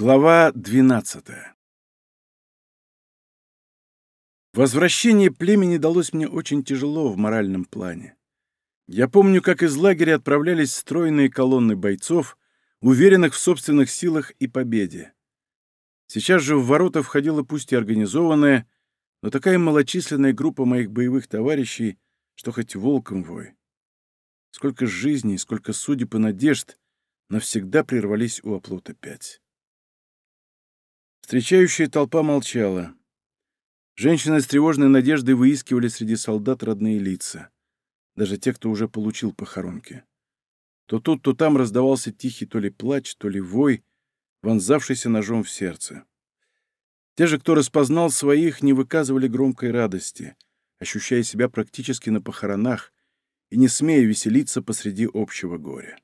Глава 12 Возвращение племени далось мне очень тяжело в моральном плане. Я помню, как из лагеря отправлялись стройные колонны бойцов, уверенных в собственных силах и победе. Сейчас же в ворота входила пусть и организованная, но такая малочисленная группа моих боевых товарищей, что хоть волком вой. Сколько жизней, сколько судеб и надежд навсегда прервались у оплота пять. Встречающая толпа молчала. Женщины с тревожной надеждой выискивали среди солдат родные лица. Даже те, кто уже получил похоронки. То тут, то там раздавался тихий то ли плач, то ли вой, вонзавшийся ножом в сердце. Те же, кто распознал своих, не выказывали громкой радости, ощущая себя практически на похоронах и не смея веселиться посреди общего горя.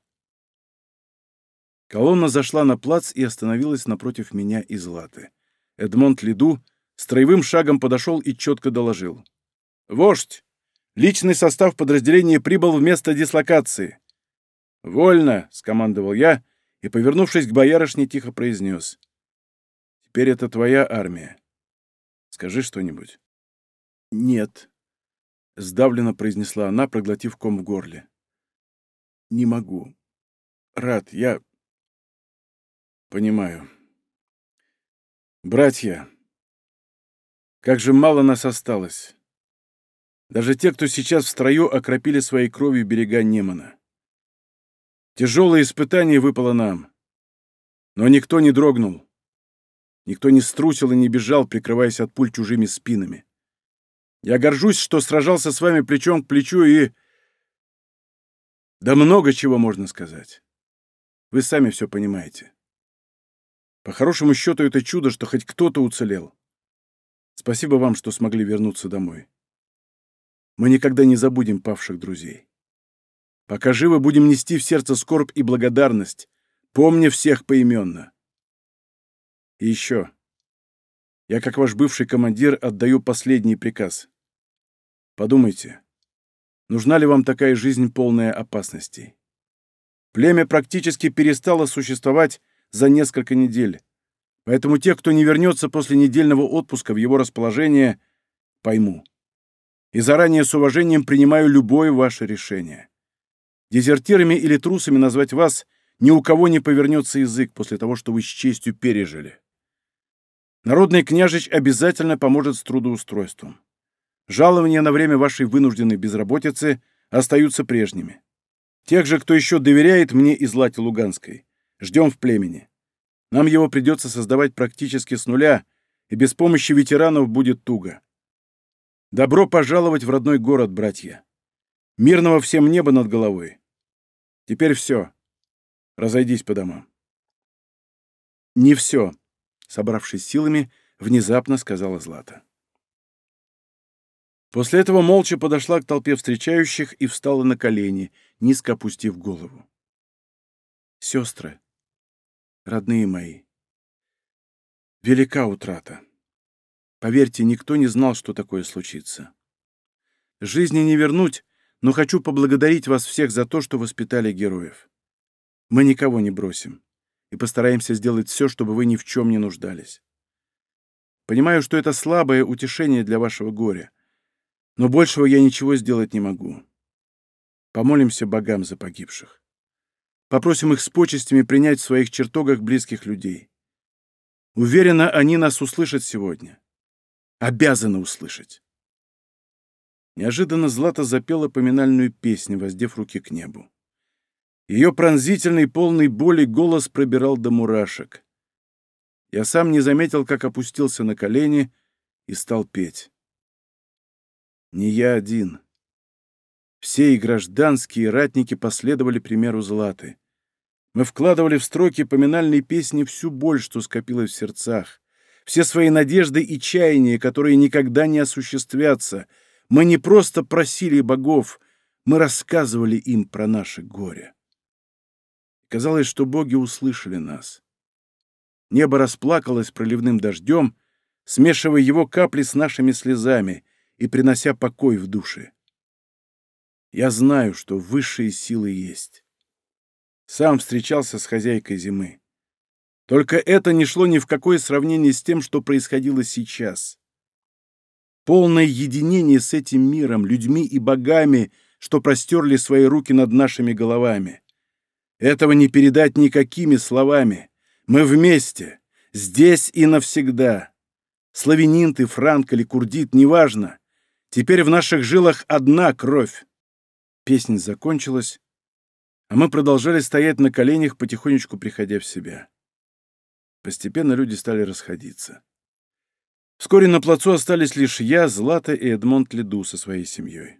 Колонна зашла на плац и остановилась напротив меня и Златы. Эдмонд Лиду строевым шагом подошел и четко доложил. «Вождь! Личный состав подразделения прибыл в место дислокации». «Вольно!» — скомандовал я и, повернувшись к боярышне, тихо произнес. «Теперь это твоя армия. Скажи что-нибудь». «Нет», — сдавленно произнесла она, проглотив ком в горле. «Не могу. Рад, я Понимаю. Братья, как же мало нас осталось. Даже те, кто сейчас в строю, окропили своей кровью берега Немана. Тяжелое испытание выпало нам. Но никто не дрогнул. Никто не струсил и не бежал, прикрываясь от пуль чужими спинами. Я горжусь, что сражался с вами плечом к плечу и... Да много чего можно сказать. Вы сами все понимаете. По хорошему счету, это чудо, что хоть кто-то уцелел. Спасибо вам, что смогли вернуться домой. Мы никогда не забудем павших друзей. Пока живы, будем нести в сердце скорбь и благодарность, помня всех поименно. И еще. Я, как ваш бывший командир, отдаю последний приказ. Подумайте, нужна ли вам такая жизнь, полная опасностей? Племя практически перестало существовать за несколько недель. Поэтому те, кто не вернется после недельного отпуска в его расположение, пойму. И заранее с уважением принимаю любое ваше решение. Дезертирами или трусами назвать вас ни у кого не повернется язык после того, что вы с честью пережили. Народный княжич обязательно поможет с трудоустройством. Жалования на время вашей вынужденной безработицы остаются прежними. Тех же, кто еще доверяет мне и Злате Луганской, Ждем в племени. Нам его придется создавать практически с нуля, и без помощи ветеранов будет туго. Добро пожаловать в родной город, братья. Мирного всем неба над головой. Теперь все. Разойдись по домам. Не все, собравшись силами, внезапно сказала Злата. После этого молча подошла к толпе встречающих и встала на колени, низко опустив голову. «Сестры», родные мои. Велика утрата. Поверьте, никто не знал, что такое случится. Жизни не вернуть, но хочу поблагодарить вас всех за то, что воспитали героев. Мы никого не бросим и постараемся сделать все, чтобы вы ни в чем не нуждались. Понимаю, что это слабое утешение для вашего горя, но большего я ничего сделать не могу. Помолимся богам за погибших. Попросим их с почестями принять в своих чертогах близких людей. Уверена, они нас услышат сегодня. Обязаны услышать. Неожиданно Злата запела поминальную песню, воздев руки к небу. Ее пронзительный, полный боли голос пробирал до мурашек. Я сам не заметил, как опустился на колени и стал петь. Не я один. Все и гражданские, и ратники последовали примеру Златы. Мы вкладывали в строки поминальной песни всю боль, что скопилось в сердцах, все свои надежды и чаяния, которые никогда не осуществятся. Мы не просто просили богов, мы рассказывали им про наше горе. Казалось, что боги услышали нас. Небо расплакалось проливным дождем, смешивая его капли с нашими слезами и принося покой в душе. Я знаю, что высшие силы есть. Сам встречался с хозяйкой зимы. Только это не шло ни в какое сравнение с тем, что происходило сейчас. Полное единение с этим миром, людьми и богами, что простерли свои руки над нашими головами. Этого не передать никакими словами. Мы вместе, здесь и навсегда. Славянин ты, франк или курдит, неважно. Теперь в наших жилах одна кровь. Песня закончилась, а мы продолжали стоять на коленях, потихонечку приходя в себя. Постепенно люди стали расходиться. Вскоре на плацу остались лишь я, Злата и Эдмонд Леду со своей семьей.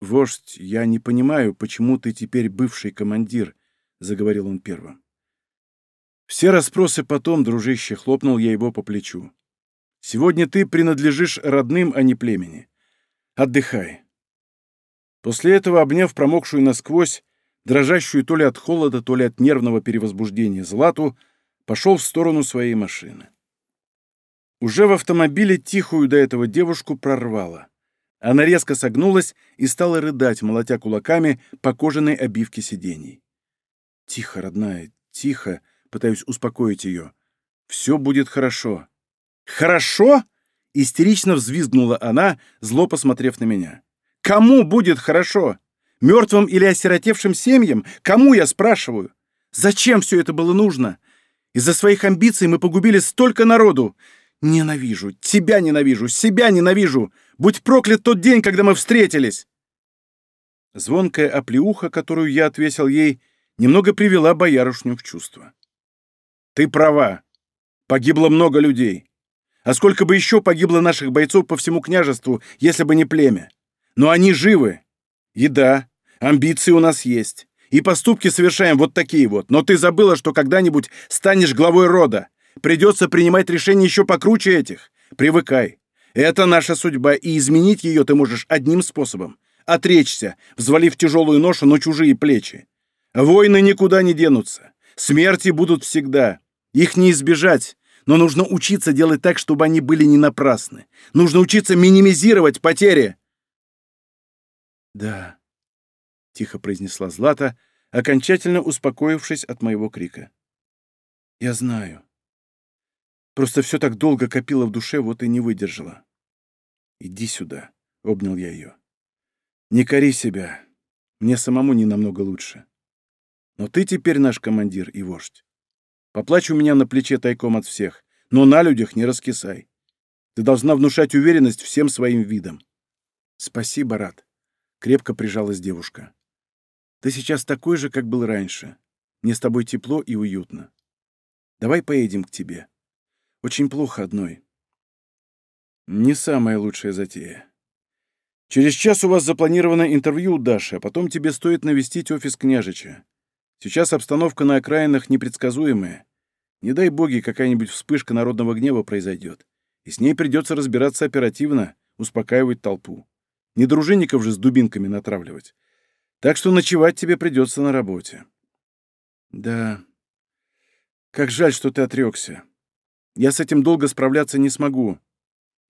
«Вождь, я не понимаю, почему ты теперь бывший командир», — заговорил он первым. «Все расспросы потом, дружище», — хлопнул я его по плечу. «Сегодня ты принадлежишь родным, а не племени. Отдыхай». После этого, обняв промокшую насквозь, дрожащую то ли от холода, то ли от нервного перевозбуждения Злату, пошел в сторону своей машины. Уже в автомобиле тихую до этого девушку прорвало. Она резко согнулась и стала рыдать, молотя кулаками по кожаной обивке сидений. «Тихо, родная, тихо!» — пытаюсь успокоить ее. «Все будет хорошо». «Хорошо?» — истерично взвизгнула она, зло посмотрев на меня. «Кому будет хорошо? Мертвым или осиротевшим семьям? Кому, я спрашиваю? Зачем все это было нужно? Из-за своих амбиций мы погубили столько народу. Ненавижу, тебя ненавижу, себя ненавижу. Будь проклят тот день, когда мы встретились. Звонкая оплеуха, которую я отвесил ей, немного привела боярышню в чувство. Ты права. Погибло много людей. А сколько бы еще погибло наших бойцов по всему княжеству, если бы не племя? Но они живы. Еда, Амбиции у нас есть. И поступки совершаем вот такие вот. Но ты забыла, что когда-нибудь станешь главой рода. Придется принимать решения еще покруче этих. Привыкай. Это наша судьба, и изменить ее ты можешь одним способом. Отречься, взвалив тяжелую ношу на чужие плечи. Войны никуда не денутся. Смерти будут всегда. Их не избежать, но нужно учиться делать так, чтобы они были не напрасны. Нужно учиться минимизировать потери. Да, — тихо произнесла Злата, окончательно успокоившись от моего крика. «Я знаю. Просто все так долго копила в душе, вот и не выдержала. Иди сюда», — обнял я ее. «Не кори себя. Мне самому не намного лучше. Но ты теперь наш командир и вождь. Поплачь у меня на плече тайком от всех, но на людях не раскисай. Ты должна внушать уверенность всем своим видом». «Спасибо, Рад», — крепко прижалась девушка. Ты сейчас такой же, как был раньше. Мне с тобой тепло и уютно. Давай поедем к тебе. Очень плохо одной. Не самая лучшая затея. Через час у вас запланировано интервью у Даши, а потом тебе стоит навестить офис княжича. Сейчас обстановка на окраинах непредсказуемая. Не дай боги, какая-нибудь вспышка народного гнева произойдет. И с ней придется разбираться оперативно, успокаивать толпу. Не дружинников же с дубинками натравливать. Так что ночевать тебе придется на работе. Да. Как жаль, что ты отрекся. Я с этим долго справляться не смогу.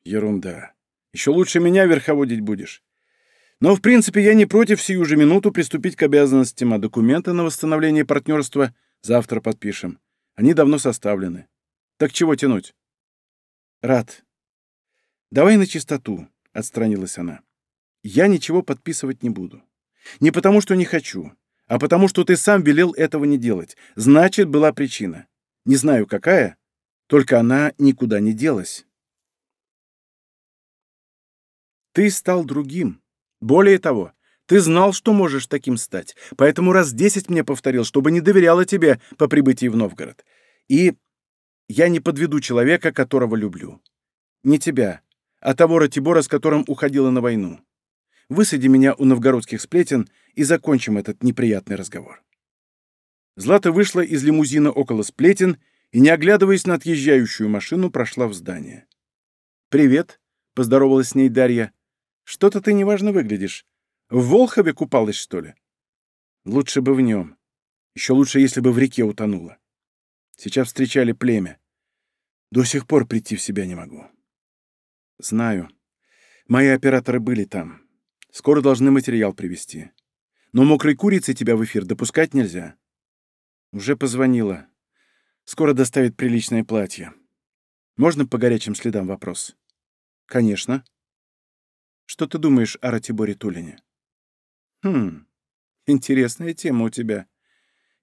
Ерунда. Еще лучше меня верховодить будешь. Но, в принципе, я не против сию же минуту приступить к обязанностям, а документы на восстановление партнерства завтра подпишем. Они давно составлены. Так чего тянуть? Рад. Давай на чистоту, — отстранилась она. Я ничего подписывать не буду. Не потому, что не хочу, а потому, что ты сам велел этого не делать. Значит, была причина. Не знаю, какая, только она никуда не делась. Ты стал другим. Более того, ты знал, что можешь таким стать, поэтому раз десять мне повторил, чтобы не доверяла тебе по прибытии в Новгород. И я не подведу человека, которого люблю. Не тебя, а того Ратибора, с которым уходила на войну. Высади меня у новгородских сплетен и закончим этот неприятный разговор. Злата вышла из лимузина около сплетен и, не оглядываясь на отъезжающую машину, прошла в здание. «Привет», — поздоровалась с ней Дарья. «Что-то ты неважно выглядишь. В Волхове купалась, что ли?» «Лучше бы в нем. Еще лучше, если бы в реке утонула. Сейчас встречали племя. До сих пор прийти в себя не могу». «Знаю. Мои операторы были там. Скоро должны материал привезти. Но мокрой курицы тебя в эфир допускать нельзя. Уже позвонила. Скоро доставит приличное платье. Можно по горячим следам вопрос? Конечно. Что ты думаешь о Ратиборе Тулине? Хм, интересная тема у тебя.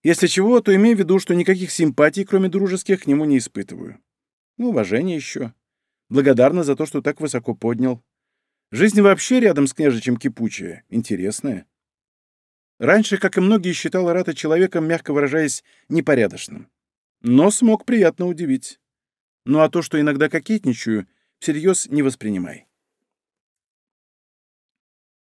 Если чего, то имей в виду, что никаких симпатий, кроме дружеских, к нему не испытываю. Ну, уважение еще. Благодарна за то, что так высоко поднял. Жизнь вообще рядом с княжичем кипучая, интересная. Раньше, как и многие, считал Арата человеком, мягко выражаясь, непорядочным. Но смог приятно удивить. Ну а то, что иногда кокетничаю, всерьез не воспринимай.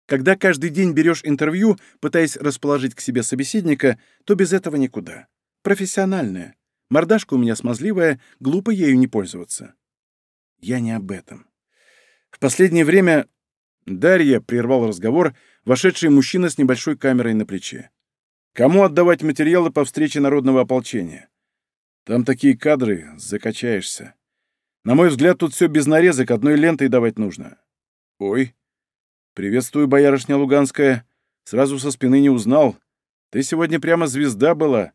Когда каждый день берешь интервью, пытаясь расположить к себе собеседника, то без этого никуда. Профессиональная. Мордашка у меня смазливая, глупо ею не пользоваться. Я не об этом. В последнее время Дарья прервал разговор, вошедший мужчина с небольшой камерой на плече. Кому отдавать материалы по встрече народного ополчения? Там такие кадры, закачаешься. На мой взгляд, тут все без нарезок, одной лентой давать нужно. Ой. Приветствую, боярышня Луганская. Сразу со спины не узнал. Ты сегодня прямо звезда была.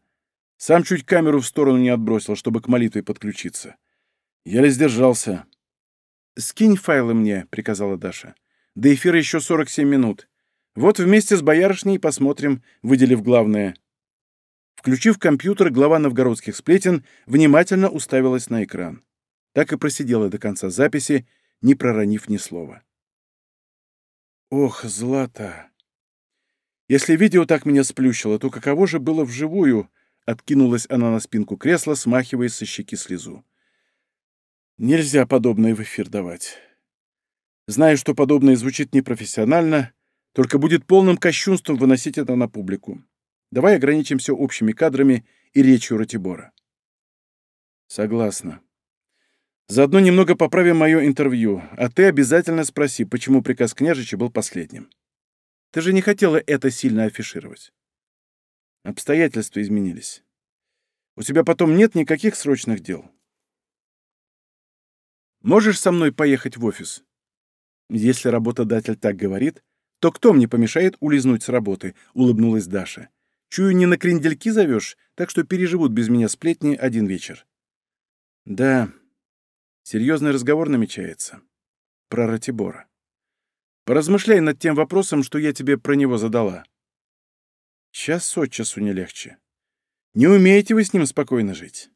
Сам чуть камеру в сторону не отбросил, чтобы к молитве подключиться. Еле сдержался. «Скинь файлы мне», — приказала Даша. «До эфира еще 47 минут. Вот вместе с боярышней посмотрим, выделив главное». Включив компьютер, глава новгородских сплетен внимательно уставилась на экран. Так и просидела до конца записи, не проронив ни слова. «Ох, Злата! Если видео так меня сплющило, то каково же было вживую?» Откинулась она на спинку кресла, смахивая со щеки слезу. «Нельзя подобное в эфир давать. Знаю, что подобное звучит непрофессионально, только будет полным кощунством выносить это на публику. Давай ограничимся общими кадрами и речью Ратибора. Согласна. Заодно немного поправим мое интервью, а ты обязательно спроси, почему приказ княжича был последним. Ты же не хотела это сильно афишировать. Обстоятельства изменились. У тебя потом нет никаких срочных дел. Можешь со мной поехать в офис? Если работодатель так говорит, то кто мне помешает улизнуть с работы? Улыбнулась Даша. Чую, не на крендельки зовешь, так что переживут без меня сплетни один вечер. Да, серьезный разговор намечается. Про Ратибора. Поразмышляй над тем вопросом, что я тебе про него задала. Час от часу не легче. Не умеете вы с ним спокойно жить.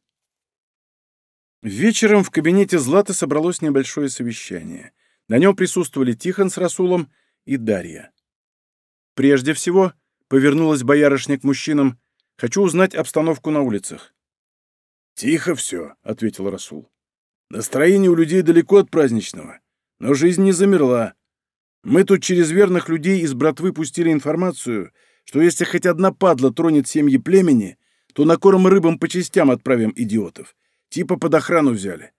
Вечером в кабинете Златы собралось небольшое совещание. На нем присутствовали Тихон с Расулом и Дарья. Прежде всего, Повернулась боярышня к мужчинам. «Хочу узнать обстановку на улицах». «Тихо все», — ответил Расул. «Настроение у людей далеко от праздничного, но жизнь не замерла. Мы тут через верных людей из братвы пустили информацию, что если хоть одна падла тронет семьи племени, то на корм рыбам по частям отправим идиотов. Типа под охрану взяли.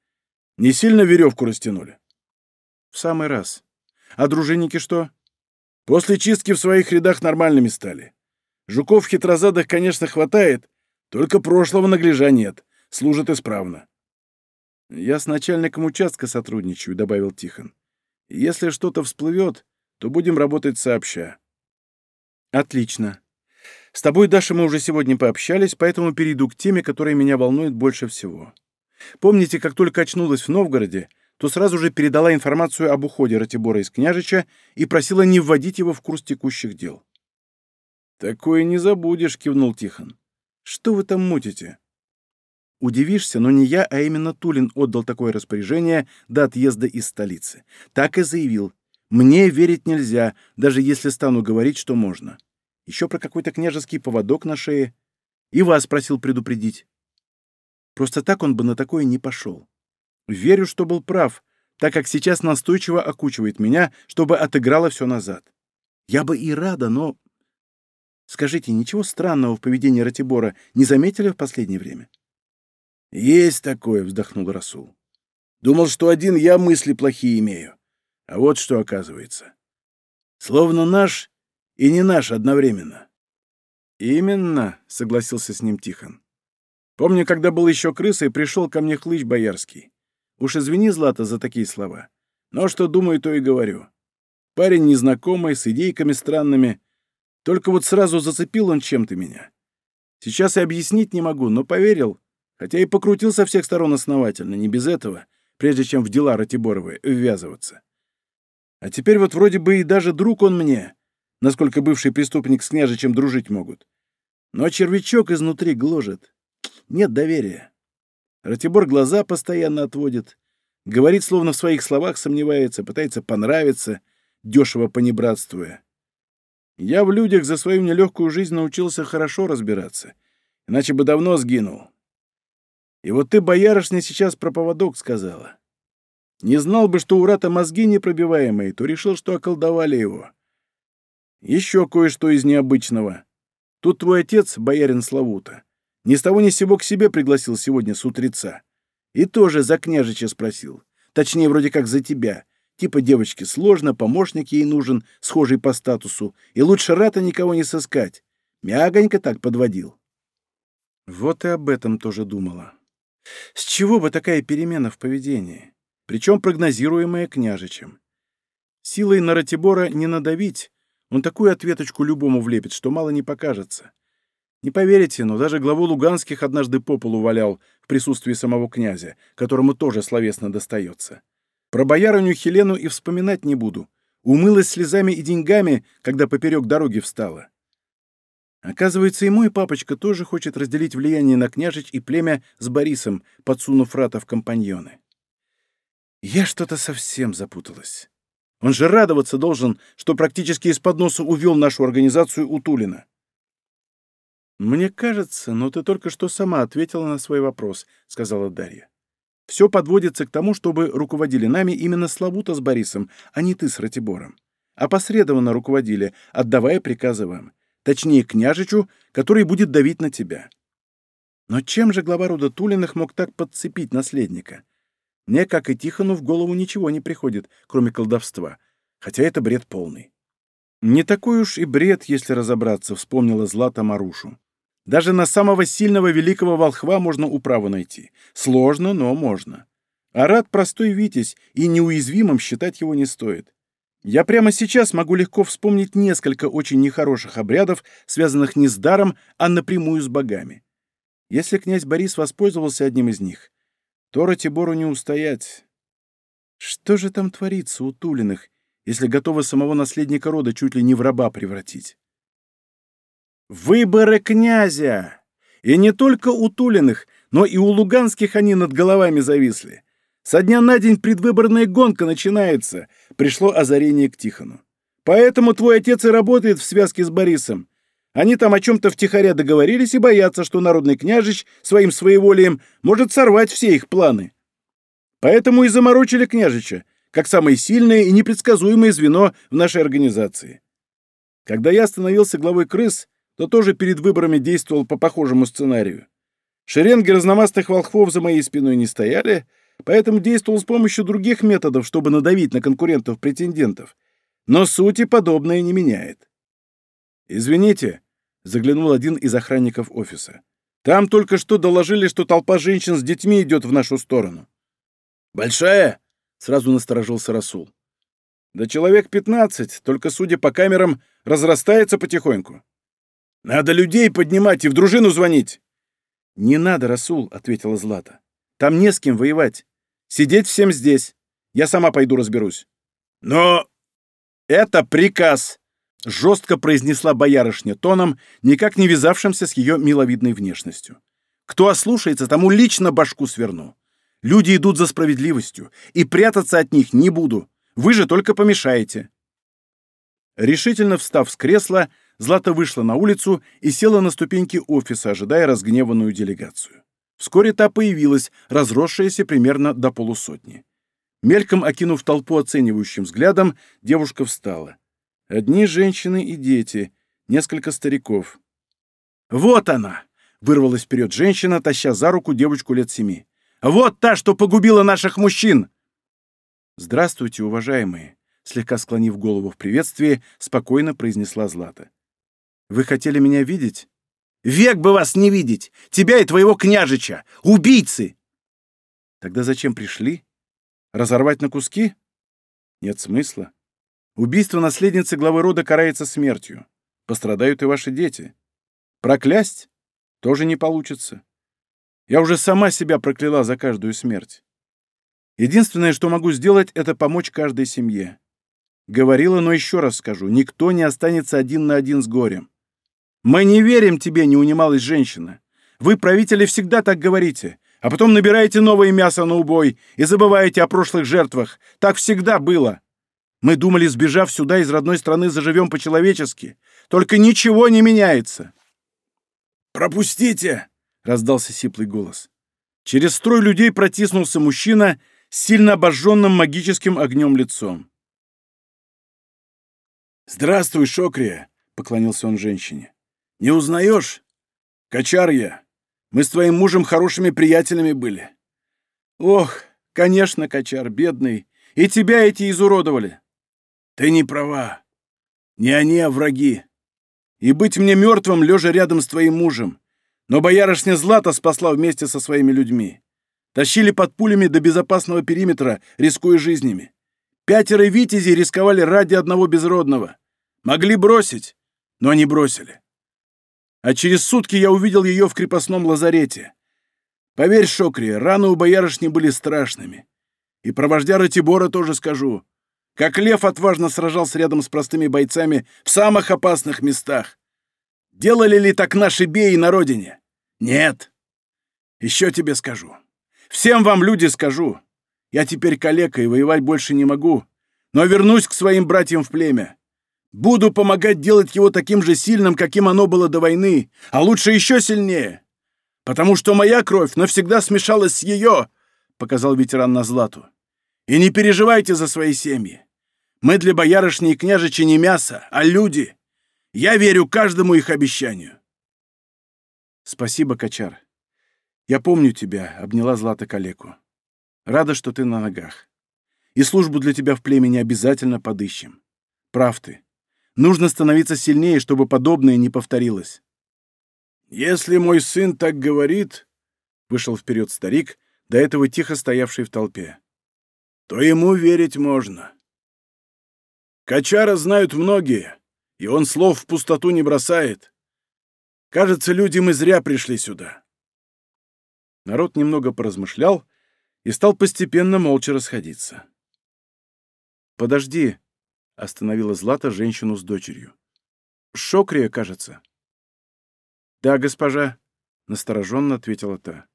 Не сильно веревку растянули?» «В самый раз. А дружинники что?» После чистки в своих рядах нормальными стали. Жуков хитрозадых, конечно, хватает, только прошлого нагляжа нет, служат исправно. «Я с начальником участка сотрудничаю», — добавил Тихон. «Если что-то всплывет, то будем работать сообща». «Отлично. С тобой, Даша, мы уже сегодня пообщались, поэтому перейду к теме, которая меня волнует больше всего. Помните, как только очнулась в Новгороде, то сразу же передала информацию об уходе Ратибора из княжича и просила не вводить его в курс текущих дел. «Такое не забудешь», — кивнул Тихон. «Что вы там мутите?» Удивишься, но не я, а именно Тулин отдал такое распоряжение до отъезда из столицы. Так и заявил. Мне верить нельзя, даже если стану говорить, что можно. Еще про какой-то княжеский поводок на шее. И вас просил предупредить. Просто так он бы на такое не пошел. Верю, что был прав, так как сейчас настойчиво окучивает меня, чтобы отыграло все назад. Я бы и рада, но... Скажите, ничего странного в поведении Ратибора не заметили в последнее время? «Есть такое», — вздохнул Расул. «Думал, что один я мысли плохие имею. А вот что оказывается. Словно наш и не наш одновременно». «Именно», — согласился с ним Тихон. «Помню, когда был еще крысой, пришел ко мне хлыч боярский. Уж извини, Злата, за такие слова. Но что думаю, то и говорю. Парень незнакомый, с идейками странными. Только вот сразу зацепил он чем-то меня. Сейчас и объяснить не могу, но поверил, хотя и покрутил со всех сторон основательно, не без этого, прежде чем в дела Ратиборовы ввязываться. А теперь вот вроде бы и даже друг он мне, насколько бывший преступник с княжичем дружить могут. Но червячок изнутри гложет. Нет доверия. Ратибор глаза постоянно отводит, говорит, словно в своих словах сомневается, пытается понравиться, дешево понебратствуя. Я в людях за свою нелегкую жизнь научился хорошо разбираться, иначе бы давно сгинул. И вот ты, боярышня, сейчас про поводок сказала. Не знал бы, что у Рата мозги непробиваемые, то решил, что околдовали его. Еще кое-что из необычного. Тут твой отец, боярин Славута, ни с того ни сего к себе пригласил сегодня с утреца. И тоже за княжича спросил. Точнее, вроде как за тебя. Типа девочке сложно, помощник ей нужен, схожий по статусу, и лучше рата никого не сыскать. Мягонько так подводил. Вот и об этом тоже думала. С чего бы такая перемена в поведении? Причем прогнозируемая княжичем. Силой на Ратибора не надавить, он такую ответочку любому влепит, что мало не покажется. Не поверите, но даже главу Луганских однажды по полу валял в присутствии самого князя, которому тоже словесно достается. Про боярыню Хелену и вспоминать не буду. Умылась слезами и деньгами, когда поперек дороги встала. Оказывается, и мой папочка тоже хочет разделить влияние на княжич и племя с Борисом, подсунув рата в компаньоны. Я что-то совсем запуталась. Он же радоваться должен, что практически из-под носа увел нашу организацию у Тулина. «Мне кажется, но ты только что сама ответила на свой вопрос», — сказала Дарья. Все подводится к тому, чтобы руководили нами именно Славута с Борисом, а не ты с Ратибором. Опосредованно руководили, отдавая приказы вам. Точнее, княжичу, который будет давить на тебя. Но чем же глава рода Тулиных мог так подцепить наследника? Мне, как и Тихону, в голову ничего не приходит, кроме колдовства, хотя это бред полный. Не такой уж и бред, если разобраться, вспомнила Злата Марушу. Даже на самого сильного великого волхва можно управу найти. Сложно, но можно. Арат простой витязь, и неуязвимым считать его не стоит. Я прямо сейчас могу легко вспомнить несколько очень нехороших обрядов, связанных не с даром, а напрямую с богами. Если князь Борис воспользовался одним из них, то Ратибору не устоять. Что же там творится у Тулиных, если готовы самого наследника рода чуть ли не в раба превратить? Выборы князя! И не только у Тулиных, но и у Луганских они над головами зависли. Со дня на день предвыборная гонка начинается. Пришло озарение к Тихону. Поэтому твой отец и работает в связке с Борисом. Они там о чем-то втихаря договорились и боятся, что народный княжич своим своеволием может сорвать все их планы. Поэтому и заморочили княжича, как самое сильное и непредсказуемое звено в нашей организации. Когда я становился главой крыс, то тоже перед выборами действовал по похожему сценарию. Шеренги разномастных волхвов за моей спиной не стояли, поэтому действовал с помощью других методов, чтобы надавить на конкурентов-претендентов. Но сути подобное не меняет. «Извините», — заглянул один из охранников офиса. «Там только что доложили, что толпа женщин с детьми идет в нашу сторону». «Большая?» — сразу насторожился Расул. «Да человек пятнадцать, только, судя по камерам, разрастается потихоньку». Надо людей поднимать и в дружину звонить. Не надо, Расул, ответила Злата. Там не с кем воевать. Сидеть всем здесь. Я сама пойду разберусь. Но это приказ, жестко произнесла боярышня тоном, никак не вязавшимся с ее миловидной внешностью. Кто ослушается, тому лично башку сверну. Люди идут за справедливостью, и прятаться от них не буду. Вы же только помешаете. Решительно встав с кресла, Злата вышла на улицу и села на ступеньки офиса, ожидая разгневанную делегацию. Вскоре та появилась, разросшаяся примерно до полусотни. Мельком окинув толпу оценивающим взглядом, девушка встала. Одни женщины и дети, несколько стариков. «Вот она!» — вырвалась вперед женщина, таща за руку девочку лет семи. «Вот та, что погубила наших мужчин!» «Здравствуйте, уважаемые!» Слегка склонив голову в приветствии, спокойно произнесла Злата. Вы хотели меня видеть? Век бы вас не видеть! Тебя и твоего княжича! Убийцы!» «Тогда зачем пришли? Разорвать на куски? Нет смысла. Убийство наследницы главы рода карается смертью. Пострадают и ваши дети. Проклясть? Тоже не получится. Я уже сама себя прокляла за каждую смерть. Единственное, что могу сделать, это помочь каждой семье. Говорила, но еще раз скажу, никто не останется один на один с горем. Мы не верим тебе, не унималась женщина. Вы, правители, всегда так говорите, а потом набираете новое мясо на убой и забываете о прошлых жертвах. Так всегда было. Мы думали, сбежав сюда из родной страны, заживем по-человечески. Только ничего не меняется. «Пропустите!» — раздался сиплый голос. Через строй людей протиснулся мужчина с сильно обожженным магическим огнем лицом. «Здравствуй, Шокрия!» — поклонился он женщине. «Не узнаешь? Качар я. Мы с твоим мужем хорошими приятелями были». «Ох, конечно, Качар, бедный. И тебя эти изуродовали». «Ты не права. Не они, а враги. И быть мне мертвым, лежа рядом с твоим мужем. Но боярышня Злата спасла вместе со своими людьми. Тащили под пулями до безопасного периметра, рискуя жизнями. Пятеро витязей рисковали ради одного безродного. Могли бросить, но не бросили. А через сутки я увидел ее в крепостном лазарете. Поверь, Шокри, раны у боярышни были страшными. И про вождя Ратибора тоже скажу. Как лев отважно сражался рядом с простыми бойцами в самых опасных местах. Делали ли так наши беи на родине? Нет. Еще тебе скажу. Всем вам, люди, скажу. Я теперь калека и воевать больше не могу, но вернусь к своим братьям в племя. Буду помогать делать его таким же сильным, каким оно было до войны, а лучше еще сильнее. Потому что моя кровь навсегда смешалась с ее, — показал ветеран на Злату. И не переживайте за свои семьи. Мы для боярышни и княжичи не мясо, а люди. Я верю каждому их обещанию. Спасибо, Качар. Я помню тебя, — обняла Злата калеку. Рада, что ты на ногах. И службу для тебя в племени обязательно подыщем. Прав ты. Нужно становиться сильнее, чтобы подобное не повторилось. «Если мой сын так говорит», — вышел вперед старик, до этого тихо стоявший в толпе, — «то ему верить можно. Качара знают многие, и он слов в пустоту не бросает. Кажется, люди мы зря пришли сюда». Народ немного поразмышлял, — и стал постепенно молча расходиться. «Подожди», — остановила Злата женщину с дочерью. «Шокрия, кажется». «Да, госпожа», — настороженно ответила та.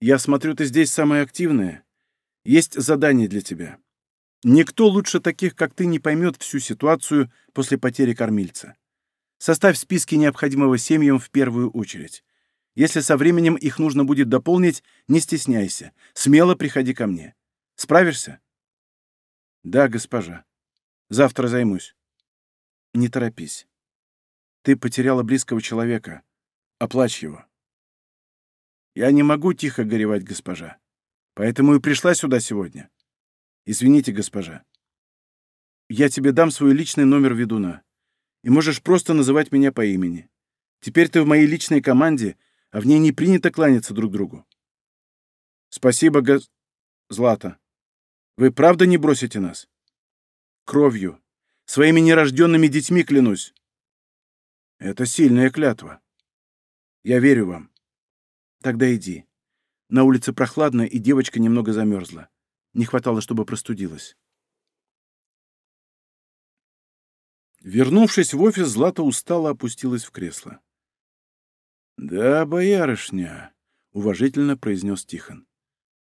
«Я смотрю, ты здесь самая активная. Есть задание для тебя. Никто лучше таких, как ты, не поймет всю ситуацию после потери кормильца. Составь списки необходимого семьям в первую очередь. Если со временем их нужно будет дополнить, не стесняйся. Смело приходи ко мне. Справишься? Да, госпожа. Завтра займусь. Не торопись. Ты потеряла близкого человека. Оплачь его. Я не могу тихо горевать, госпожа. Поэтому и пришла сюда сегодня. Извините, госпожа. Я тебе дам свой личный номер ведуна. И можешь просто называть меня по имени. Теперь ты в моей личной команде, а в ней не принято кланяться друг другу. Спасибо, газ... Злата. Вы правда не бросите нас? Кровью. Своими нерожденными детьми клянусь. Это сильная клятва. Я верю вам. Тогда иди. На улице прохладно, и девочка немного замерзла. Не хватало, чтобы простудилась. Вернувшись в офис, Злата устало опустилась в кресло. «Да, боярышня», — уважительно произнес Тихон.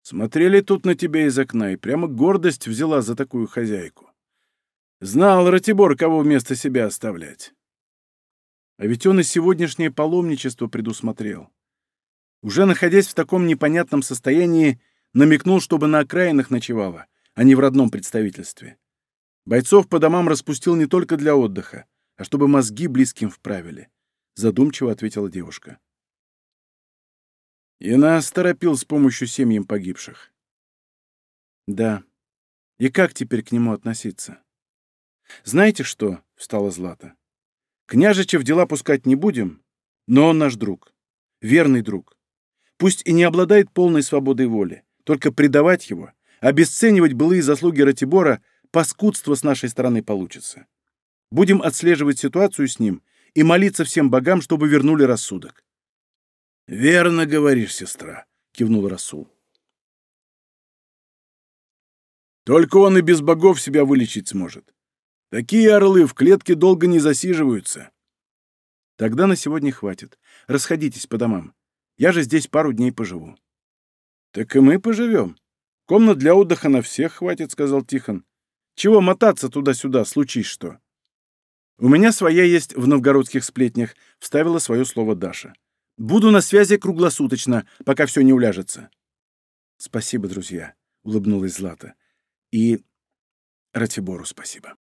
«Смотрели тут на тебя из окна, и прямо гордость взяла за такую хозяйку. Знал Ратибор, кого вместо себя оставлять. А ведь он и сегодняшнее паломничество предусмотрел. Уже находясь в таком непонятном состоянии, намекнул, чтобы на окраинах ночевала, а не в родном представительстве. Бойцов по домам распустил не только для отдыха, а чтобы мозги близким вправили задумчиво ответила девушка. И нас торопил с помощью семьям погибших. Да. И как теперь к нему относиться? Знаете что? Встала Злата. Княжича в дела пускать не будем, но он наш друг. Верный друг. Пусть и не обладает полной свободой воли, только предавать его, обесценивать былые заслуги Ратибора, паскудство с нашей стороны получится. Будем отслеживать ситуацию с ним и молиться всем богам, чтобы вернули рассудок. «Верно говоришь, сестра», — кивнул Расул. «Только он и без богов себя вылечить сможет. Такие орлы в клетке долго не засиживаются». «Тогда на сегодня хватит. Расходитесь по домам. Я же здесь пару дней поживу». «Так и мы поживем. Комнат для отдыха на всех хватит», — сказал Тихон. «Чего мотаться туда-сюда, случись что?» «У меня своя есть в новгородских сплетнях», — вставила свое слово Даша. «Буду на связи круглосуточно, пока все не уляжется». «Спасибо, друзья», — улыбнулась Злата. «И Ратибору спасибо».